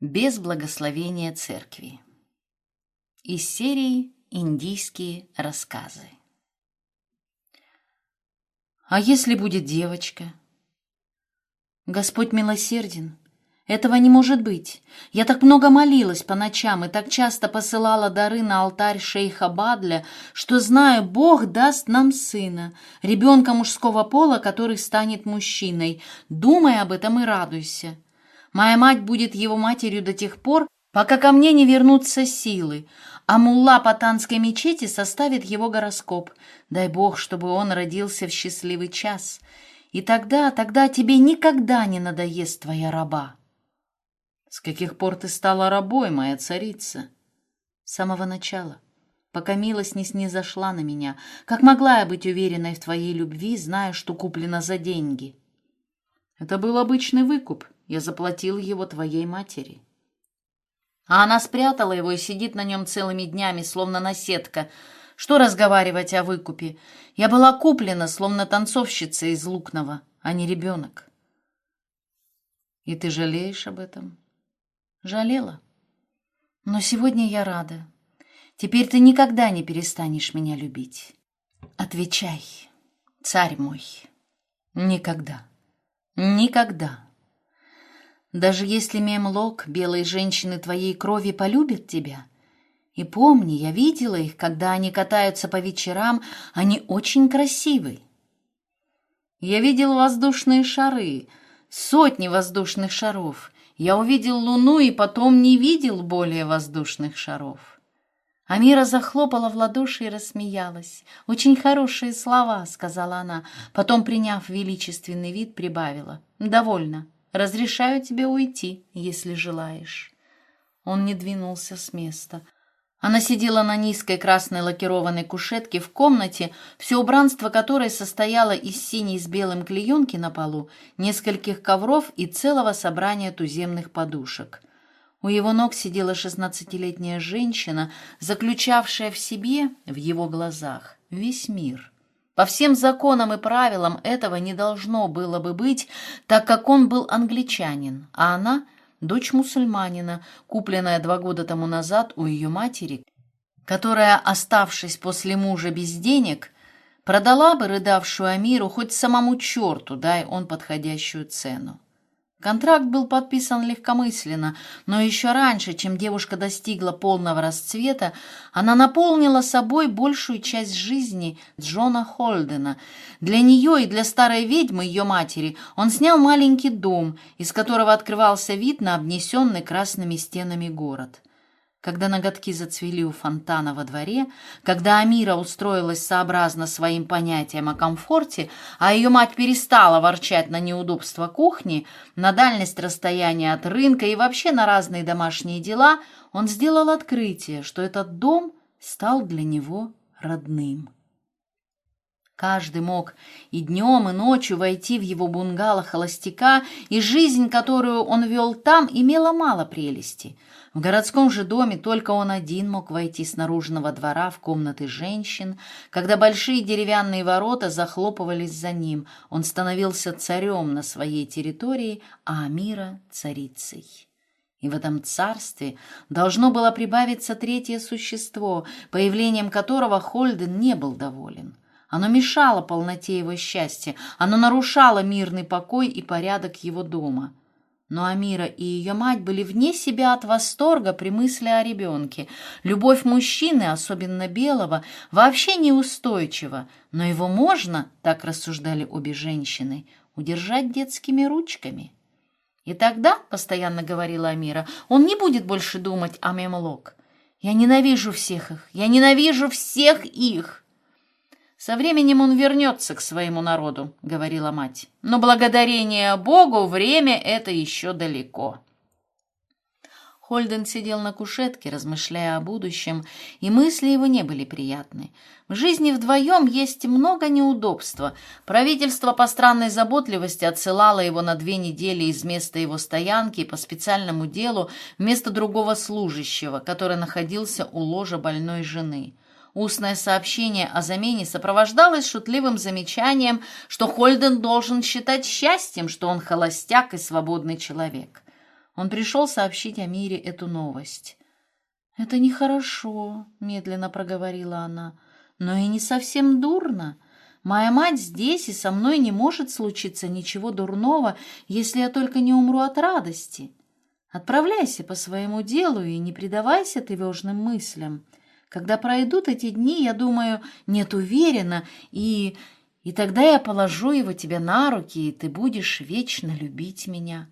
без благословения церкви. Из серии «Индийские рассказы». А если будет девочка? Господь милосерден. Этого не может быть. Я так много молилась по ночам и так часто посылала дары на алтарь шейха Бадля, что знаю, Бог даст нам сына, ребенка мужского пола, который станет мужчиной. Думай об этом и радуйся. Моя мать будет его матерью до тех пор, пока ко мне не вернутся силы, а мулла Патанской мечети составит его гороскоп. Дай Бог, чтобы он родился в счастливый час. И тогда, тогда тебе никогда не надоест твоя раба. С каких пор ты стала рабой, моя царица? С самого начала, пока милость не снизошла на меня. Как могла я быть уверенной в твоей любви, зная, что куплена за деньги? Это был обычный выкуп — я заплатил его твоей матери. А она спрятала его и сидит на нем целыми днями, словно наседка. Что разговаривать о выкупе? Я была куплена, словно танцовщица из Лукного, а не ребенок. И ты жалеешь об этом? Жалела. Но сегодня я рада. Теперь ты никогда не перестанешь меня любить. Отвечай, царь мой. Никогда. Никогда. Даже если Мемлок, белые женщины твоей крови, полюбят тебя. И помни, я видела их, когда они катаются по вечерам, они очень красивы. Я видел воздушные шары, сотни воздушных шаров. Я увидел луну и потом не видел более воздушных шаров. Амира захлопала в ладоши и рассмеялась. «Очень хорошие слова», — сказала она. Потом, приняв величественный вид, прибавила. «Довольно. Разрешаю тебе уйти, если желаешь». Он не двинулся с места. Она сидела на низкой красной лакированной кушетке в комнате, все убранство которой состояло из синей с белым клеенки на полу, нескольких ковров и целого собрания туземных подушек. У его ног сидела шестнадцатилетняя женщина, заключавшая в себе, в его глазах, весь мир. По всем законам и правилам этого не должно было бы быть, так как он был англичанин, а она — дочь мусульманина, купленная два года тому назад у ее матери, которая, оставшись после мужа без денег, продала бы рыдавшую Амиру хоть самому черту, дай он подходящую цену. Контракт был подписан легкомысленно, но еще раньше, чем девушка достигла полного расцвета, она наполнила собой большую часть жизни Джона Холдена. Для нее и для старой ведьмы, ее матери, он снял маленький дом, из которого открывался вид на обнесенный красными стенами город. Когда ноготки зацвели у фонтана во дворе, когда Амира устроилась сообразно своим понятиям о комфорте, а ее мать перестала ворчать на неудобства кухни, на дальность расстояния от рынка и вообще на разные домашние дела, он сделал открытие, что этот дом стал для него родным. Каждый мог и днем, и ночью войти в его бунгало холостяка, и жизнь, которую он вел там, имела мало прелести — в городском же доме только он один мог войти с наружного двора в комнаты женщин. Когда большие деревянные ворота захлопывались за ним, он становился царем на своей территории, а Амира — царицей. И в этом царстве должно было прибавиться третье существо, появлением которого Хольден не был доволен. Оно мешало полноте его счастья, оно нарушало мирный покой и порядок его дома — но Амира и ее мать были вне себя от восторга при мысли о ребенке. Любовь мужчины, особенно белого, вообще неустойчива, но его можно, так рассуждали обе женщины, удержать детскими ручками. И тогда, постоянно говорила Амира, он не будет больше думать о Мемлок. Я ненавижу всех их, я ненавижу всех их. «Со временем он вернется к своему народу», — говорила мать. «Но благодарение Богу время это еще далеко». Хольден сидел на кушетке, размышляя о будущем, и мысли его не были приятны. В жизни вдвоем есть много неудобства. Правительство по странной заботливости отсылало его на две недели из места его стоянки по специальному делу вместо другого служащего, который находился у ложа больной жены. Устное сообщение о замене сопровождалось шутливым замечанием, что Хольден должен считать счастьем, что он холостяк и свободный человек. Он пришел сообщить о мире эту новость. «Это нехорошо», — медленно проговорила она, — «но и не совсем дурно. Моя мать здесь, и со мной не может случиться ничего дурного, если я только не умру от радости. Отправляйся по своему делу и не предавайся тревожным мыслям. Когда пройдут эти дни, я думаю, нет уверена, и... и тогда я положу его тебе на руки, и ты будешь вечно любить меня».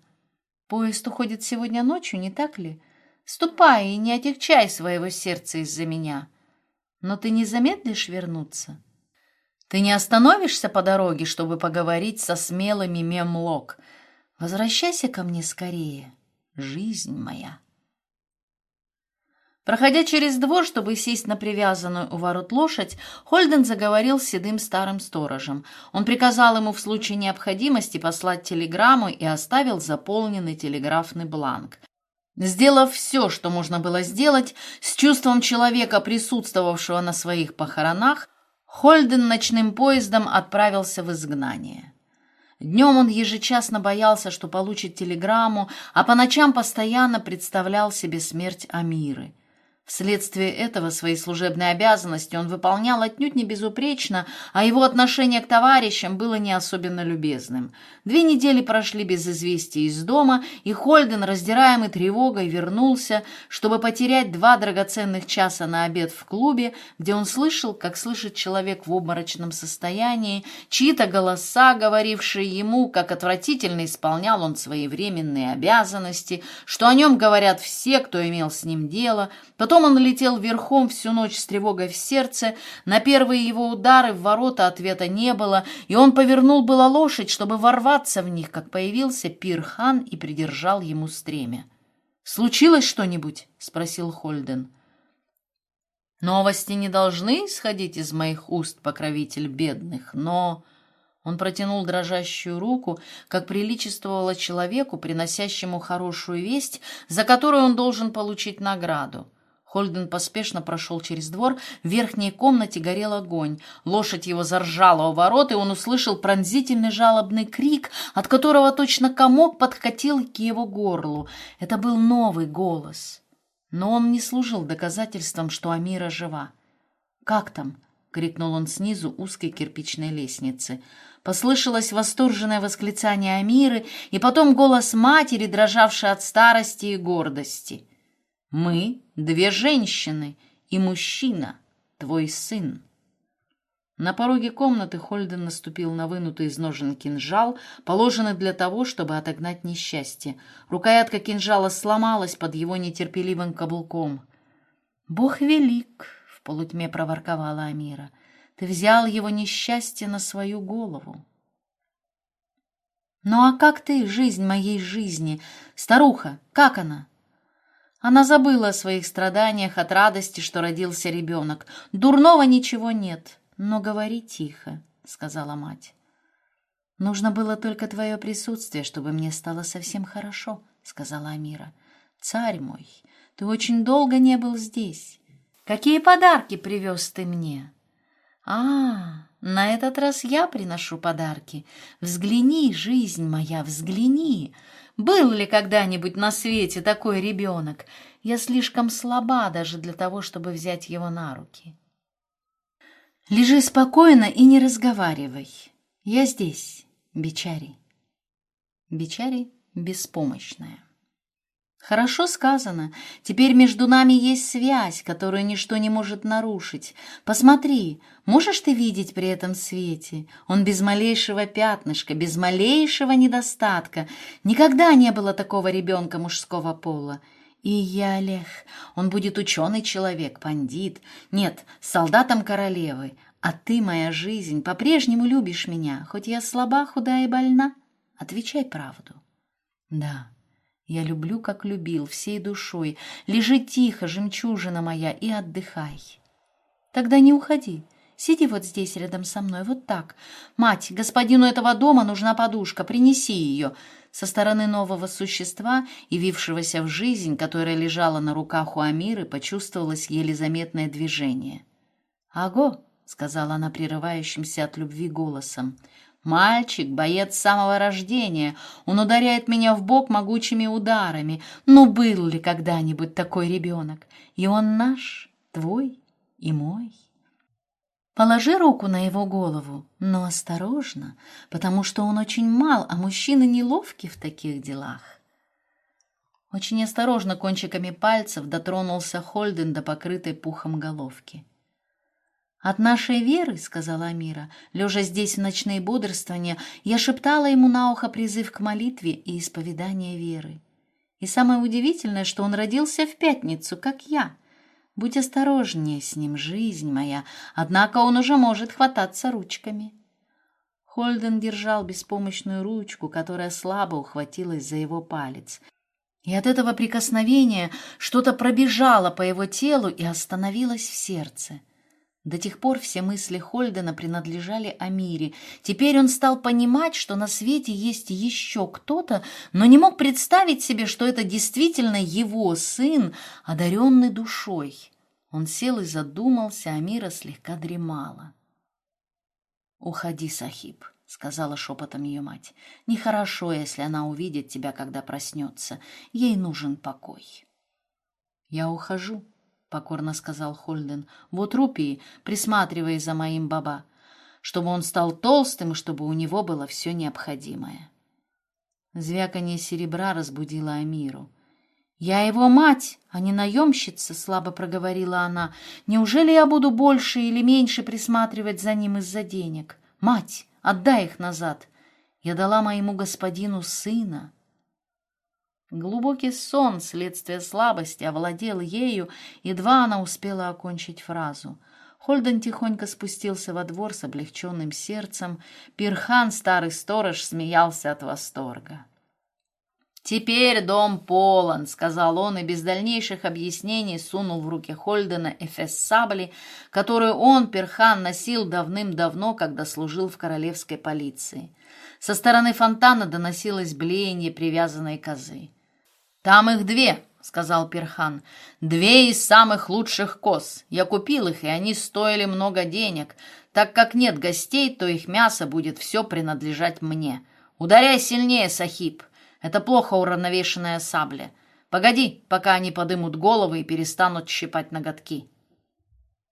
Поезд уходит сегодня ночью, не так ли? Ступай и не отягчай своего сердца из-за меня. Но ты не замедлишь вернуться? Ты не остановишься по дороге, чтобы поговорить со смелыми мемлок. Возвращайся ко мне скорее, жизнь моя. Проходя через двор, чтобы сесть на привязанную у ворот лошадь, Хольден заговорил с седым старым сторожем. Он приказал ему в случае необходимости послать телеграмму и оставил заполненный телеграфный бланк. Сделав все, что можно было сделать, с чувством человека, присутствовавшего на своих похоронах, Хольден ночным поездом отправился в изгнание. Днем он ежечасно боялся, что получит телеграмму, а по ночам постоянно представлял себе смерть Амиры. Вследствие этого свои служебные обязанности он выполнял отнюдь не безупречно, а его отношение к товарищам было не особенно любезным. Две недели прошли без известия из дома, и Хольден, раздираемый тревогой, вернулся, чтобы потерять два драгоценных часа на обед в клубе, где он слышал, как слышит человек в обморочном состоянии, чьи-то голоса, говорившие ему, как отвратительно исполнял он свои временные обязанности, что о нем говорят все, кто имел с ним дело, потом Потом он летел верхом всю ночь с тревогой в сердце. На первые его удары в ворота ответа не было, и он повернул было лошадь, чтобы ворваться в них, как появился Пирхан и придержал ему стремя. «Случилось что-нибудь?» — спросил Хольден. «Новости не должны исходить из моих уст, покровитель бедных, но...» Он протянул дрожащую руку, как приличествовало человеку, приносящему хорошую весть, за которую он должен получить награду. Хольден поспешно прошел через двор. В верхней комнате горел огонь. Лошадь его заржала у ворот, и он услышал пронзительный жалобный крик, от которого точно комок подкатил к его горлу. Это был новый голос. Но он не служил доказательством, что Амира жива. «Как там?» — крикнул он снизу узкой кирпичной лестницы. Послышалось восторженное восклицание Амиры, и потом голос матери, дрожавший от старости и гордости. Мы — две женщины и мужчина, твой сын. На пороге комнаты Хольден наступил на вынутый из ножен кинжал, положенный для того, чтобы отогнать несчастье. Рукоятка кинжала сломалась под его нетерпеливым каблуком. «Бог велик!» — в полутьме проворковала Амира. «Ты взял его несчастье на свою голову». «Ну а как ты, жизнь моей жизни? Старуха, как она?» Она забыла о своих страданиях от радости, что родился ребенок. Дурного ничего нет, но говори тихо, — сказала мать. «Нужно было только твое присутствие, чтобы мне стало совсем хорошо», — сказала Амира. «Царь мой, ты очень долго не был здесь. Какие подарки привез ты мне?» «А, на этот раз я приношу подарки. Взгляни, жизнь моя, взгляни. Был ли когда-нибудь на свете такой ребенок? Я слишком слаба даже для того, чтобы взять его на руки. Лежи спокойно и не разговаривай. Я здесь, Бичари. Бичари беспомощная. Хорошо сказано. Теперь между нами есть связь, которую ничто не может нарушить. Посмотри, можешь ты видеть при этом свете? Он без малейшего пятнышка, без малейшего недостатка. Никогда не было такого ребенка мужского пола. И я, Олег, он будет ученый человек, пандит. Нет, солдатом королевы. А ты, моя жизнь, по-прежнему любишь меня, хоть я слаба, худая и больна. Отвечай правду. Да, я люблю, как любил, всей душой. Лежи тихо, жемчужина моя, и отдыхай. Тогда не уходи. Сиди вот здесь рядом со мной, вот так. Мать, господину этого дома нужна подушка, принеси ее. Со стороны нового существа, явившегося в жизнь, которая лежала на руках у Амиры, почувствовалось еле заметное движение. «Аго!» — сказала она прерывающимся от любви голосом. Мальчик, боец самого рождения, он ударяет меня в бок могучими ударами. Ну, был ли когда-нибудь такой ребенок? И он наш, твой и мой. Положи руку на его голову, но осторожно, потому что он очень мал, а мужчины неловки в таких делах. Очень осторожно кончиками пальцев дотронулся Хольден до покрытой пухом головки. «От нашей веры, — сказала Амира, лежа здесь в ночные бодрствования, я шептала ему на ухо призыв к молитве и исповедание веры. И самое удивительное, что он родился в пятницу, как я. Будь осторожнее с ним, жизнь моя, однако он уже может хвататься ручками». Хольден держал беспомощную ручку, которая слабо ухватилась за его палец. И от этого прикосновения что-то пробежало по его телу и остановилось в сердце. До тех пор все мысли Хольдена принадлежали Амире. Теперь он стал понимать, что на свете есть еще кто-то, но не мог представить себе, что это действительно его сын, одаренный душой. Он сел и задумался, Амира слегка дремала. «Уходи, Сахиб», — сказала шепотом ее мать. «Нехорошо, если она увидит тебя, когда проснется. Ей нужен покой». «Я ухожу», — покорно сказал Хольден. «Вот рупии, присматривай за моим баба, чтобы он стал толстым и чтобы у него было все необходимое». Звяканье серебра разбудило Амиру. «Я его мать, а не наемщица», — слабо проговорила она. «Неужели я буду больше или меньше присматривать за ним из-за денег? Мать, отдай их назад. Я дала моему господину сына». Глубокий сон, следствие слабости, овладел ею, едва она успела окончить фразу. Хольден тихонько спустился во двор с облегченным сердцем. Пирхан, старый сторож, смеялся от восторга. «Теперь дом полон», — сказал он, и без дальнейших объяснений сунул в руки Хольдена эфес сабли, которую он, Перхан, носил давным-давно, когда служил в королевской полиции. Со стороны фонтана доносилось блеяние привязанной козы. «Там их две», — сказал Перхан. «Две из самых лучших коз. Я купил их, и они стоили много денег. Так как нет гостей, то их мясо будет все принадлежать мне. Ударяй сильнее, Сахиб. Это плохо уравновешенная сабля. Погоди, пока они подымут головы и перестанут щипать ноготки».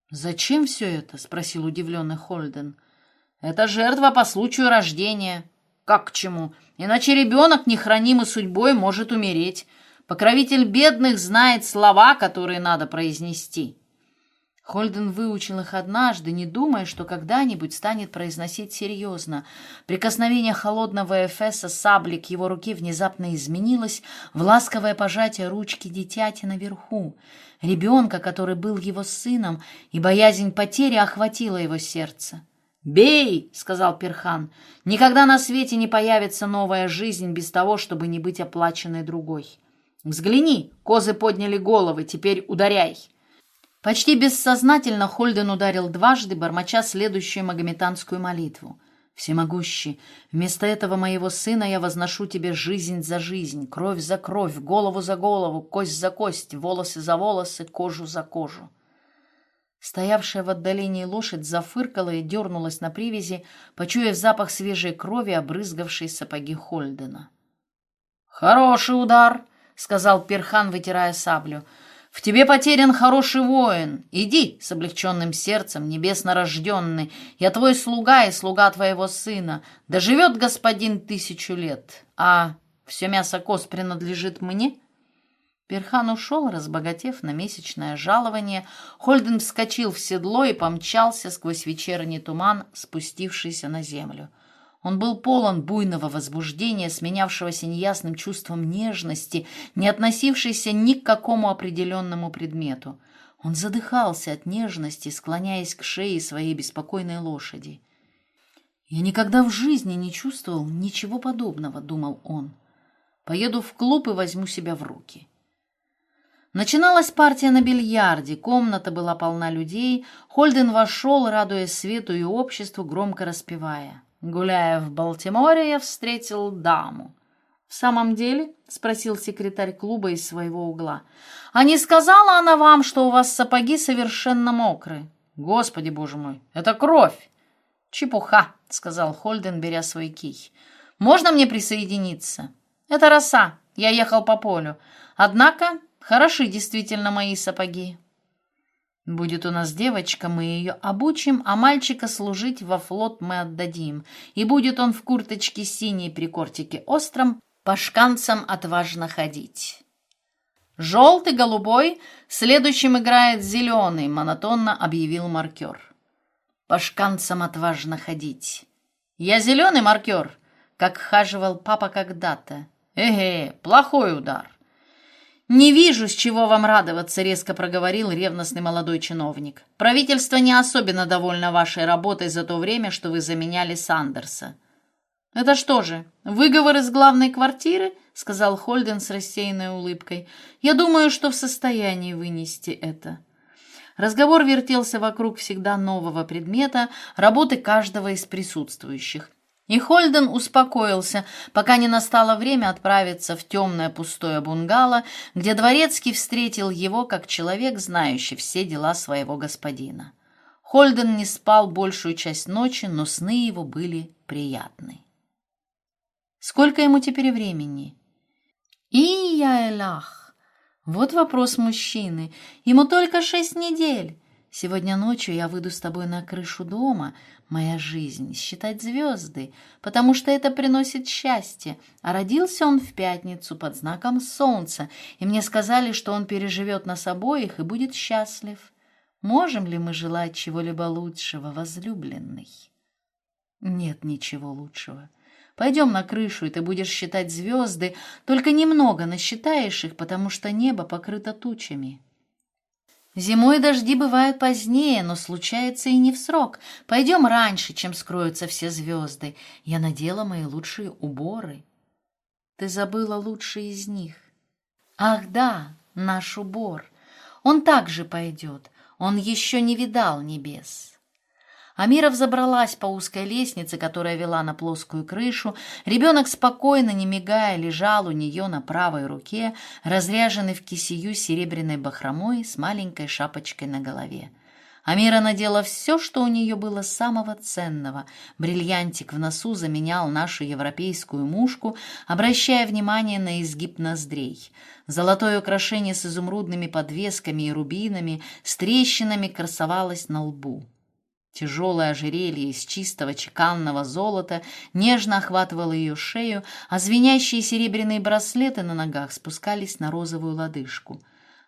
«Зачем все это?» — спросил удивленный Хольден. «Это жертва по случаю рождения». «Как к чему? Иначе ребенок, нехранимый судьбой, может умереть. Покровитель бедных знает слова, которые надо произнести. Хольден выучил их однажды, не думая, что когда-нибудь станет произносить серьезно. Прикосновение холодного эфеса сабли к его руке внезапно изменилось в ласковое пожатие ручки дитяти наверху, ребенка, который был его сыном, и боязнь потери охватила его сердце. «Бей!» — сказал Перхан. «Никогда на свете не появится новая жизнь без того, чтобы не быть оплаченной другой». «Взгляни!» — козы подняли головы. «Теперь ударяй!» Почти бессознательно Хольден ударил дважды, бормоча следующую магометанскую молитву. «Всемогущий, вместо этого моего сына я возношу тебе жизнь за жизнь, кровь за кровь, голову за голову, кость за кость, волосы за волосы, кожу за кожу». Стоявшая в отдалении лошадь зафыркала и дернулась на привязи, почуяв запах свежей крови, обрызгавшей сапоги Хольдена. «Хороший удар!» — сказал Перхан, вытирая саблю. «В тебе потерян хороший воин. Иди с облегченным сердцем, небесно рожденный. Я твой слуга и слуга твоего сына. Да живет господин тысячу лет. А все мясо коз принадлежит мне?» Перхан ушел, разбогатев на месячное жалование. Хольден вскочил в седло и помчался сквозь вечерний туман, спустившийся на землю. Он был полон буйного возбуждения, сменявшегося неясным чувством нежности, не относившейся ни к какому определенному предмету. Он задыхался от нежности, склоняясь к шее своей беспокойной лошади. «Я никогда в жизни не чувствовал ничего подобного», — думал он. «Поеду в клуб и возьму себя в руки». Начиналась партия на бильярде, комната была полна людей. Хольден вошел, радуясь свету и обществу, громко распевая. Гуляя в Балтиморе, я встретил даму. «В самом деле?» — спросил секретарь клуба из своего угла. «А не сказала она вам, что у вас сапоги совершенно мокрые?» «Господи, боже мой, это кровь!» «Чепуха», — сказал Хольден, беря свой кий. «Можно мне присоединиться?» «Это роса. Я ехал по полю. Однако хороши действительно мои сапоги». Будет у нас девочка, мы ее обучим, а мальчика служить во флот мы отдадим. И будет он в курточке синей при кортике остром по шканцам отважно ходить. «Желтый, голубой, следующим играет зеленый», — монотонно объявил маркер. «По шканцам отважно ходить». «Я зеленый маркер», как хаживал папа когда-то. «Эге, плохой удар». «Не вижу, с чего вам радоваться», — резко проговорил ревностный молодой чиновник. «Правительство не особенно довольно вашей работой за то время, что вы заменяли Сандерса». «Это что же, выговор из главной квартиры?» — сказал Хольден с рассеянной улыбкой. «Я думаю, что в состоянии вынести это». Разговор вертелся вокруг всегда нового предмета, работы каждого из присутствующих. И Хольден успокоился, пока не настало время отправиться в темное пустое бунгало, где дворецкий встретил его как человек, знающий все дела своего господина. Хольден не спал большую часть ночи, но сны его были приятны. Сколько ему теперь времени? И я элах. Вот вопрос мужчины. Ему только шесть недель. Сегодня ночью я выйду с тобой на крышу дома, моя жизнь, считать звезды, потому что это приносит счастье. А родился он в пятницу под знаком солнца, и мне сказали, что он переживет нас обоих и будет счастлив. Можем ли мы желать чего-либо лучшего, возлюбленный? Нет ничего лучшего. Пойдем на крышу, и ты будешь считать звезды, только немного насчитаешь их, потому что небо покрыто тучами. Зимой дожди бывают позднее, но случается и не в срок. Пойдем раньше, чем скроются все звезды. Я надела мои лучшие уборы. Ты забыла лучший из них. Ах да, наш убор. Он также пойдет. Он еще не видал небес. Амира взобралась по узкой лестнице, которая вела на плоскую крышу. Ребенок спокойно, не мигая, лежал у нее на правой руке, разряженный в кисию серебряной бахромой с маленькой шапочкой на голове. Амира надела все, что у нее было самого ценного. Бриллиантик в носу заменял нашу европейскую мушку, обращая внимание на изгиб ноздрей. Золотое украшение с изумрудными подвесками и рубинами с трещинами красовалось на лбу. Тяжелое ожерелье из чистого чеканного золота нежно охватывало ее шею, а звенящие серебряные браслеты на ногах спускались на розовую лодыжку.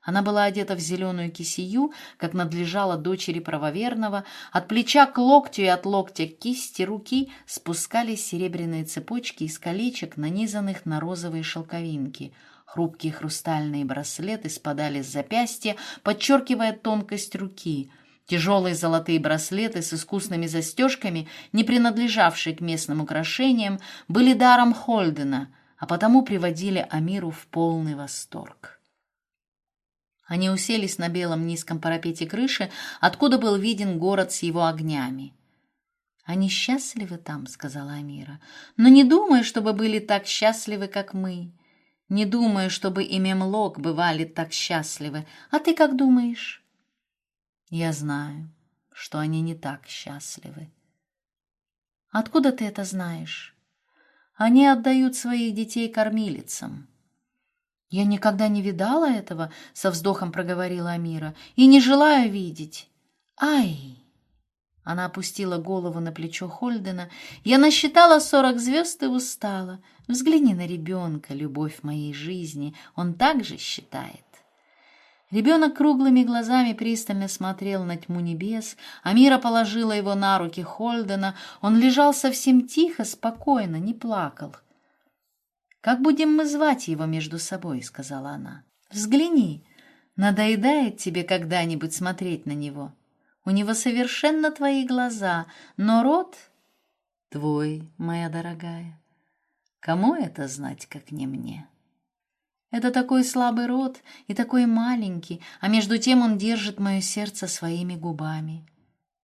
Она была одета в зеленую кисию, как надлежало дочери правоверного. От плеча к локтю и от локтя к кисти руки спускались серебряные цепочки из колечек, нанизанных на розовые шелковинки. Хрупкие хрустальные браслеты спадали с запястья, подчеркивая тонкость руки — Тяжелые золотые браслеты с искусными застежками, не принадлежавшие к местным украшениям, были даром Хольдена, а потому приводили Амиру в полный восторг. Они уселись на белом низком парапете крыши, откуда был виден город с его огнями. «Они счастливы там», — сказала Амира, — «но не думаю, чтобы были так счастливы, как мы. Не думаю, чтобы и Мемлок бывали так счастливы. А ты как думаешь?» Я знаю, что они не так счастливы. Откуда ты это знаешь? Они отдают своих детей кормилицам. Я никогда не видала этого, со вздохом проговорила Амира, и не желаю видеть. Ай! Она опустила голову на плечо Хольдена. Я насчитала сорок звезд и устала. Взгляни на ребенка, любовь моей жизни. Он также считает. Ребенок круглыми глазами пристально смотрел на тьму небес, Амира положила его на руки Хольдена. Он лежал совсем тихо, спокойно, не плакал. «Как будем мы звать его между собой?» — сказала она. «Взгляни, надоедает тебе когда-нибудь смотреть на него. У него совершенно твои глаза, но рот твой, моя дорогая. Кому это знать, как не мне?» Это такой слабый рот и такой маленький, а между тем он держит мое сердце своими губами.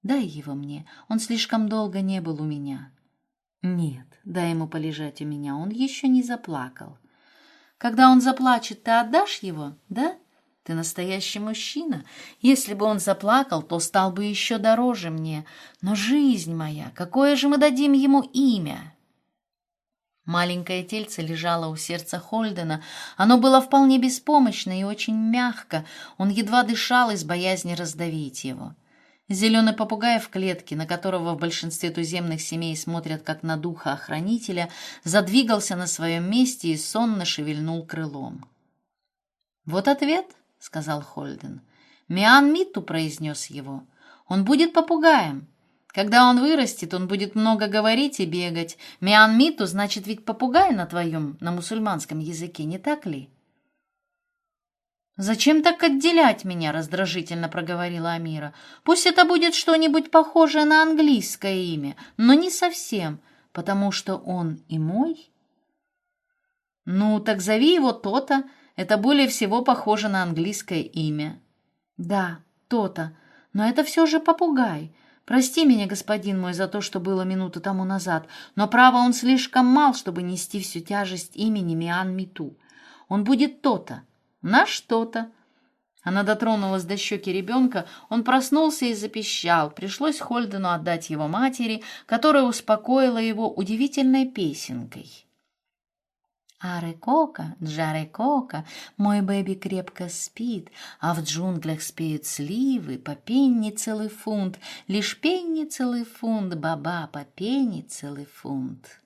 Дай его мне, он слишком долго не был у меня. Нет, дай ему полежать у меня, он еще не заплакал. Когда он заплачет, ты отдашь его, да? Ты настоящий мужчина. Если бы он заплакал, то стал бы еще дороже мне. Но жизнь моя, какое же мы дадим ему имя?» Маленькое тельце лежало у сердца Хольдена. Оно было вполне беспомощно и очень мягко. Он едва дышал из боязни раздавить его. Зеленый попугай в клетке, на которого в большинстве туземных семей смотрят как на духа-охранителя, задвигался на своем месте и сонно шевельнул крылом. «Вот ответ», — сказал Хольден. «Миан Митту», — произнес его. «Он будет попугаем. Когда он вырастет, он будет много говорить и бегать. Миан Миту значит ведь попугай на твоем, на мусульманском языке, не так ли? «Зачем так отделять меня?» — раздражительно проговорила Амира. «Пусть это будет что-нибудь похожее на английское имя, но не совсем, потому что он и мой». «Ну, так зови его то-то. Это более всего похоже на английское имя». «Да, то-то. Но это все же попугай. Прости меня, господин мой, за то, что было минуту тому назад, но, право, он слишком мал, чтобы нести всю тяжесть имени Миан Миту. Он будет то-то, на что-то. Она дотронулась до щеки ребенка, он проснулся и запищал. Пришлось Хольдену отдать его матери, которая успокоила его удивительной песенкой. Арекока, Джарекока, мой бэби крепко спит, а в джунглях спеют сливы, по пенни целый фунт, лишь пенни целый фунт, баба, по пенни целый фунт.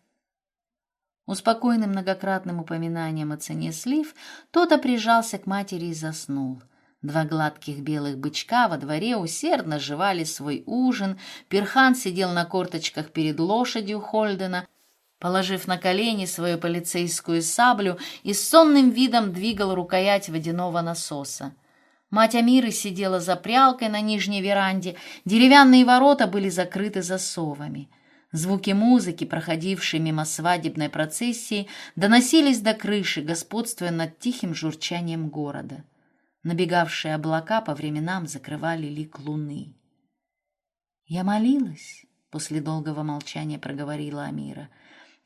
Успокоенный многократным упоминанием о цене слив, тот прижался к матери и заснул. Два гладких белых бычка во дворе усердно жевали свой ужин, Перхан сидел на корточках перед лошадью Хольдена, положив на колени свою полицейскую саблю и с сонным видом двигал рукоять водяного насоса. Мать Амиры сидела за прялкой на нижней веранде, деревянные ворота были закрыты засовами. Звуки музыки, проходившие мимо свадебной процессии, доносились до крыши, господствуя над тихим журчанием города. Набегавшие облака по временам закрывали лик луны. «Я молилась», — после долгого молчания проговорила Амира, —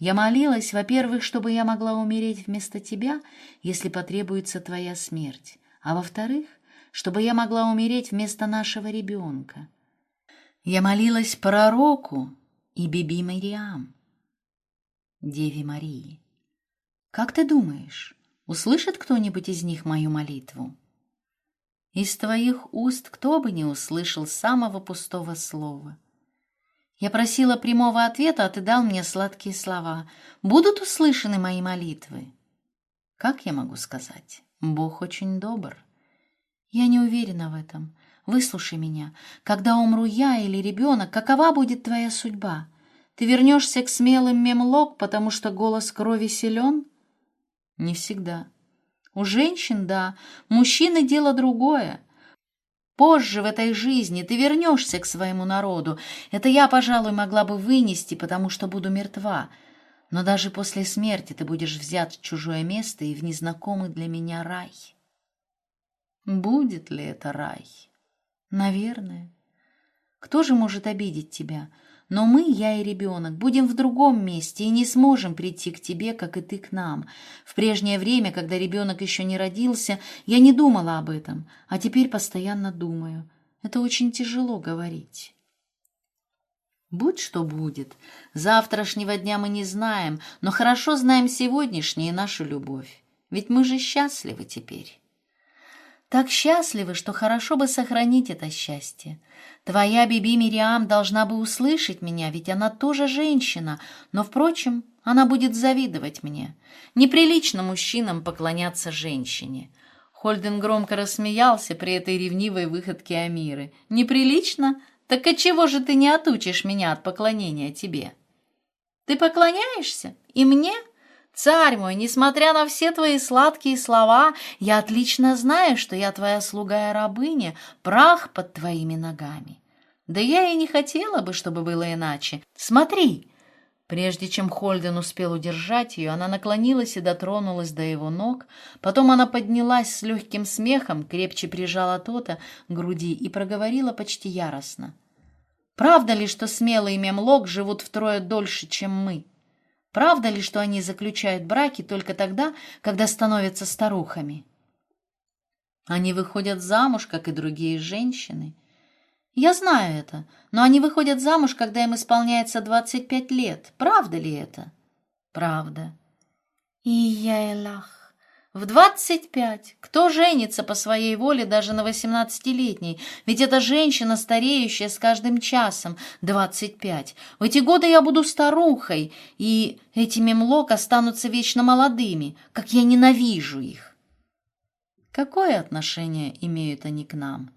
я молилась, во-первых, чтобы я могла умереть вместо тебя, если потребуется твоя смерть, а во-вторых, чтобы я могла умереть вместо нашего ребенка. Я молилась пророку и Биби Мариам, Деве Марии. Как ты думаешь, услышит кто-нибудь из них мою молитву? Из твоих уст кто бы не услышал самого пустого слова. Я просила прямого ответа, а ты дал мне сладкие слова. Будут услышаны мои молитвы? Как я могу сказать? Бог очень добр. Я не уверена в этом. Выслушай меня. Когда умру я или ребенок, какова будет твоя судьба? Ты вернешься к смелым мемлок, потому что голос крови силен? Не всегда. У женщин, да. Мужчины — дело другое. Позже в этой жизни ты вернешься к своему народу. Это я, пожалуй, могла бы вынести, потому что буду мертва. Но даже после смерти ты будешь взят в чужое место и в незнакомый для меня рай. Будет ли это рай? Наверное. Кто же может обидеть тебя? Но мы, я и ребенок, будем в другом месте и не сможем прийти к тебе, как и ты к нам. В прежнее время, когда ребенок еще не родился, я не думала об этом, а теперь постоянно думаю. Это очень тяжело говорить. Будь что будет. Завтрашнего дня мы не знаем, но хорошо знаем сегодняшнюю и нашу любовь. Ведь мы же счастливы теперь. Так счастливы, что хорошо бы сохранить это счастье. Твоя Биби Мириам должна бы услышать меня, ведь она тоже женщина, но, впрочем, она будет завидовать мне. Неприлично мужчинам поклоняться женщине. Хольден громко рассмеялся при этой ревнивой выходке Амиры. «Неприлично? Так отчего же ты не отучишь меня от поклонения тебе?» «Ты поклоняешься? И мне?» Царь мой, несмотря на все твои сладкие слова, я отлично знаю, что я твоя слуга и рабыня, прах под твоими ногами. Да я и не хотела бы, чтобы было иначе. Смотри!» Прежде чем Хольден успел удержать ее, она наклонилась и дотронулась до его ног. Потом она поднялась с легким смехом, крепче прижала Тота к груди и проговорила почти яростно. «Правда ли, что смелые мемлок живут втрое дольше, чем мы?» Правда ли, что они заключают браки только тогда, когда становятся старухами? Они выходят замуж, как и другие женщины. Я знаю это, но они выходят замуж, когда им исполняется 25 лет. Правда ли это? Правда. И я элах. В 25. Кто женится по своей воле даже на 18-летней? Ведь это женщина, стареющая с каждым часом. 25. В эти годы я буду старухой, и эти мемлок останутся вечно молодыми. Как я ненавижу их. Какое отношение имеют они к нам?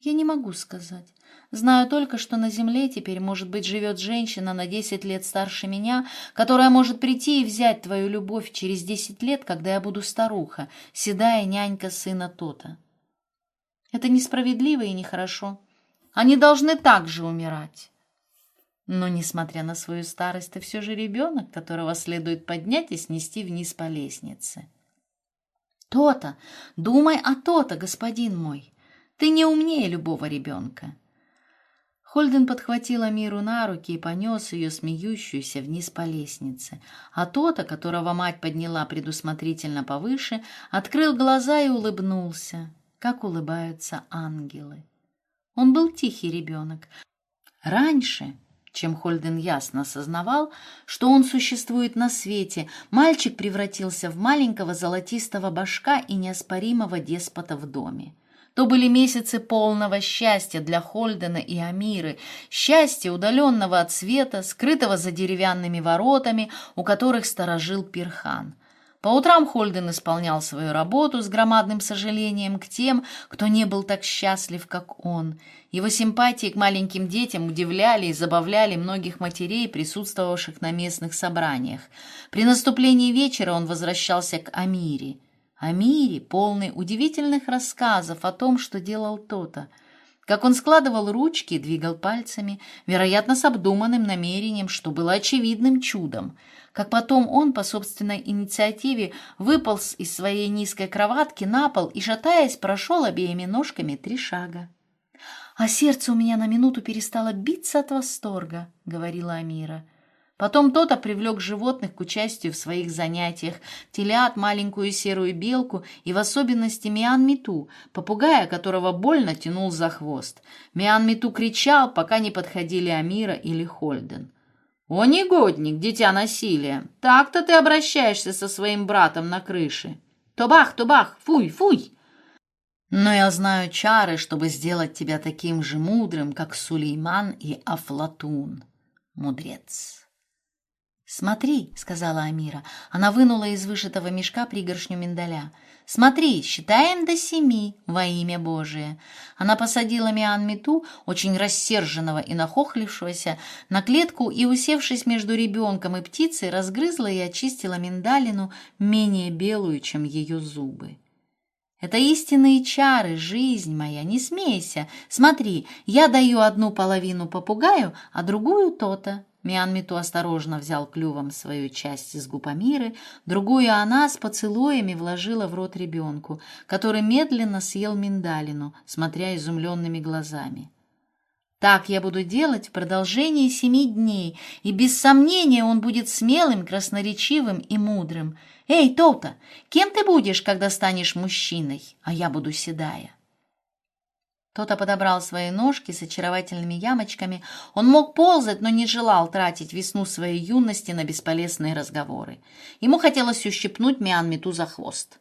Я не могу сказать. Знаю только, что на земле теперь, может быть, живет женщина на десять лет старше меня, которая может прийти и взять твою любовь через десять лет, когда я буду старуха, седая нянька сына Тота. Это несправедливо и нехорошо. Они должны также умирать. Но, несмотря на свою старость, ты все же ребенок, которого следует поднять и снести вниз по лестнице. То-то, думай о то-то, господин мой. Ты не умнее любого ребенка. Хольден подхватила Миру на руки и понес ее, смеющуюся, вниз по лестнице. А тот, которого мать подняла предусмотрительно повыше, открыл глаза и улыбнулся, как улыбаются ангелы. Он был тихий ребенок. Раньше, чем Хольден ясно осознавал, что он существует на свете, мальчик превратился в маленького золотистого башка и неоспоримого деспота в доме. То были месяцы полного счастья для Хольдена и Амиры, счастья, удаленного от света, скрытого за деревянными воротами, у которых сторожил Пирхан. По утрам Хольден исполнял свою работу с громадным сожалением к тем, кто не был так счастлив, как он. Его симпатии к маленьким детям удивляли и забавляли многих матерей, присутствовавших на местных собраниях. При наступлении вечера он возвращался к Амире о мире, полный удивительных рассказов о том, что делал то-то, как он складывал ручки и двигал пальцами, вероятно, с обдуманным намерением, что было очевидным чудом, как потом он по собственной инициативе выполз из своей низкой кроватки на пол и, шатаясь, прошел обеими ножками три шага. «А сердце у меня на минуту перестало биться от восторга», — говорила Амира. Потом Тота привлек животных к участию в своих занятиях, телят, маленькую серую белку и в особенности Миан-Миту, попугая, которого больно тянул за хвост. Миан-Миту кричал, пока не подходили Амира или Хольден. «О, негодник, дитя насилия! Так-то ты обращаешься со своим братом на крыше! Тобах, тобах, фуй, фуй!» «Но я знаю чары, чтобы сделать тебя таким же мудрым, как Сулейман и Афлатун, мудрец!» «Смотри», — сказала Амира. Она вынула из вышитого мешка пригоршню миндаля. «Смотри, считаем до семи во имя Божие». Она посадила Миан Мету, очень рассерженного и нахохлившегося, на клетку и, усевшись между ребенком и птицей, разгрызла и очистила миндалину, менее белую, чем ее зубы. Это истинные чары, жизнь моя, не смейся. Смотри, я даю одну половину попугаю, а другую то-то. Мианмиту осторожно взял клювом свою часть из губ Амиры, другую она с поцелуями вложила в рот ребенку, который медленно съел миндалину, смотря изумленными глазами. Так я буду делать в продолжении семи дней, и без сомнения он будет смелым, красноречивым и мудрым. Эй, Тота, кем ты будешь, когда станешь мужчиной, а я буду седая? Тота подобрал свои ножки с очаровательными ямочками. Он мог ползать, но не желал тратить весну своей юности на бесполезные разговоры. Ему хотелось ущипнуть Миан-Мету за хвост.